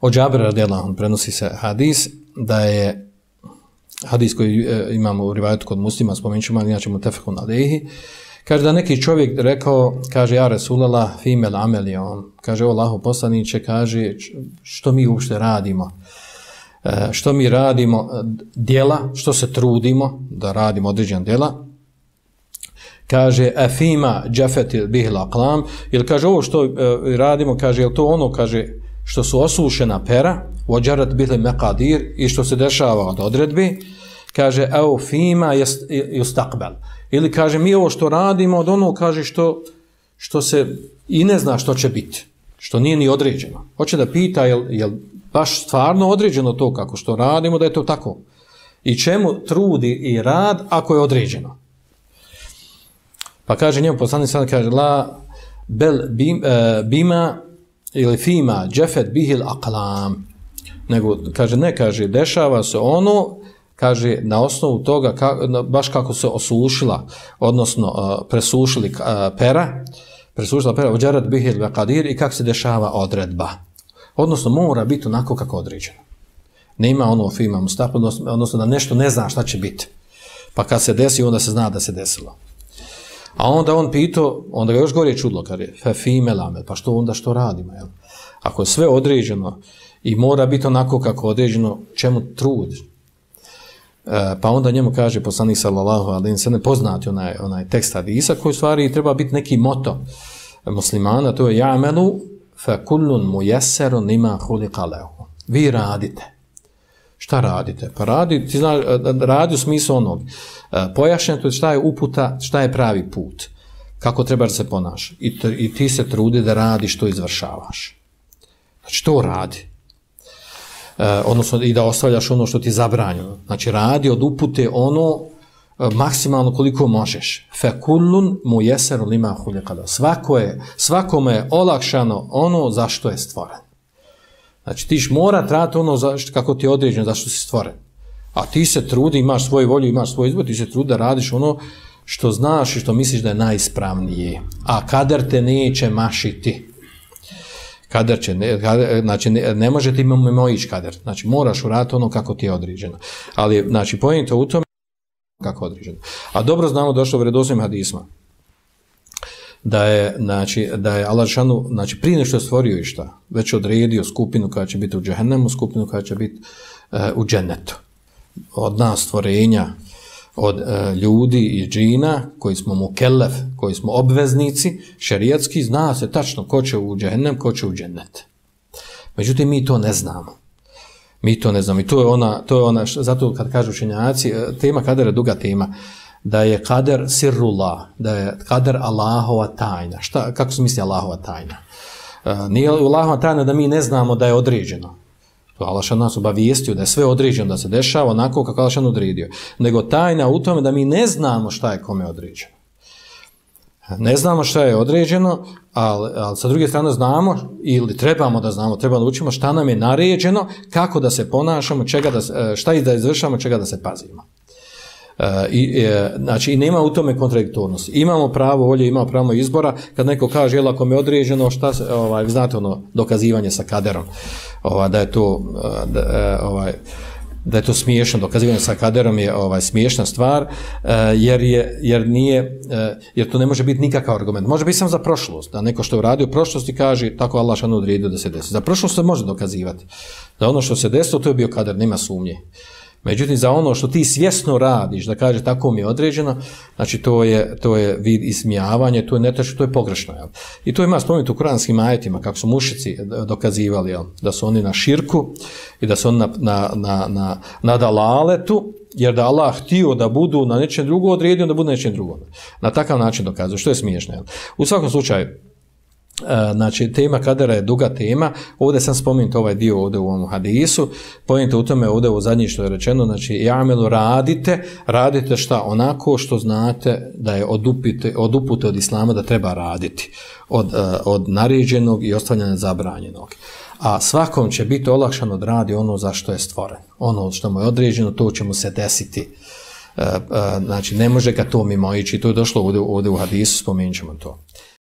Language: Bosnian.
Od Džabira radijallahu prenosi se hadis da je hadis koji e, imamo u rivajetu kod muslima, spomenut ćemo, inače mu tefekun alehi, kaže da neki čovjek rekao, kaže, ja Resulala, fimel amelion, kaže, o Allaho poslaniće, kaže, što mi uopšte radimo, e, što mi radimo, e, djela, što se trudimo da radimo određen djela, kaže afima jafet bihla aqlam. Ili kaže ovo što e, radimo kaže je to ono? Kaže što su osušena pera vođarat bile meqadir i što se dešava od odredbi kaže au fima yustaqbal. Ili kaže mi ovo što radimo od ono kaže što što se i ne zna što će biti što nije ni određeno. Hoće da pita jel, jel baš stvarno određeno to kako što radimo da je to tako? I čemu trudi i rad ako je određeno? Pa kaže njemu poslanik sada kaže la bel bim, e, bima ili fima džefet bihil aklam, Nego kaže ne kaže dešava se ono kaže na osnovu toga ka, baš kako se osušila odnosno uh, presušili uh, pera presušila pera uđarat bihil qadir i kako se dešava odredba. Odnosno mora biti onako kako određeno. Nema ono fima mustafa odnosno da nešto ne zna šta će biti. Pa kad se desi onda se zna da se desilo. A onda on pitao, onda ga još gore čudlo, kad je fe fime lame, pa što onda što radimo, jel? Ako je sve određeno i mora biti onako kako određeno, čemu trud? E, pa onda njemu kaže poslanik sallallahu alaihi sallam, ne poznati onaj, onaj tekst hadisa koji stvari treba biti neki moto muslimana, to je jamelu fe kullun mu jeseru nima huli kalehu. Vi radite. Šta radite? Pa radi, ti znaš, e, radi u smislu onog. E, pojašnjeno to je šta je uputa, šta je pravi put. Kako treba da se ponašati. I, I ti se trudi da radiš što izvršavaš. Znači, to radi. E, odnosno, i da ostavljaš ono što ti je zabranjeno. Znači, radi od upute ono e, maksimalno koliko možeš. Fe kullun mu jeseru lima huljekada. Svako je, svakome je olakšano ono za što je stvoren. Znači, tiš mora trati ono za, kako ti je određeno, zašto si stvoren. A ti se trudi, imaš svoju volju, imaš svoj izbor, ti se trudi da radiš ono što znaš i što misliš da je najispravnije. A kader te neće mašiti. Kader će, ne, kader, znači, ne, ne može ti imamo mojić kader. Znači, moraš urati ono kako ti je određeno. Ali, znači, pojento u tome kako je određeno. A dobro znamo došlo u vredosnim hadisma da je, znači, da je Allah Žešanu, znači, prije nešto je stvorio i šta, već odredio skupinu koja će biti u džehennemu, skupinu koja će biti e, u džennetu. Od nas stvorenja, od e, ljudi i džina, koji smo mukellef, koji smo obveznici, šerijatski, zna se tačno ko će u džehennem, ko će u džennet. Međutim, mi to ne znamo. Mi to ne znamo. I to je ona, to je ona zato kad kažu učenjaci, e, tema kadera je duga tema, da je kader sirrullah, da je kader Allahova tajna. Šta, kako se misli Allahova tajna? Uh, nije Allahova tajna da mi ne znamo da je određeno. To Allah nas obavijestio da je sve određeno, da se dešava onako kako Allah šan odredio. Nego tajna u tome da mi ne znamo šta je kome određeno. Ne znamo šta je određeno, ali, ali sa druge strane znamo ili trebamo da znamo, trebamo da učimo šta nam je naređeno, kako da se ponašamo, čega da, e, šta i da izvršamo, čega da se pazimo. I, e, znači, i nema u tome kontradiktornosti. Imamo pravo volje, imamo pravo izbora. Kad neko kaže, jel, ako mi je određeno, šta se, ovaj, znate ono, dokazivanje sa kaderom, ovaj, da je to, da, e, ovaj, da je to smiješno, dokazivanje sa kaderom je ovaj smiješna stvar, e, jer, je, jer nije, e, jer to ne može biti nikakav argument. Može biti samo za prošlost, da neko što je uradio u prošlosti kaže, tako Allah šanu odredio da se desi. Za prošlost se može dokazivati. Da ono što se desilo, to je bio kader, nema sumnje. Međutim, za ono što ti svjesno radiš, da kaže tako mi je određeno, znači to je, to je vid ismijavanje, to je netačno, to je pogrešno. Jel? I to ima spomenuti u kuranskim ajetima, kako su mušici dokazivali, jel? da su oni na širku i da su oni na, na, na, na, na dalaletu, jer da Allah htio da budu na nečem drugo odredio, da budu na nečem drugo. Na takav način dokazuju, što je smiješno. Jel? U svakom slučaju, E, znači tema kadera je duga tema. Ovdje sam spomenut ovaj dio ovdje u ovom hadisu. Pojente u tome ovdje u zadnji što je rečeno znači jamelu radite radite šta? Onako što znate da je od, upite, od upute od islama da treba raditi. Od, e, od naređenog i ostavljanja zabranjenog. A svakom će biti olakšano da radi ono za što je stvoren. Ono što mu je određeno to će mu se desiti. E, znači ne može ga to mimo ići to je došlo ovdje, ovdje u hadisu spomenut ćemo to.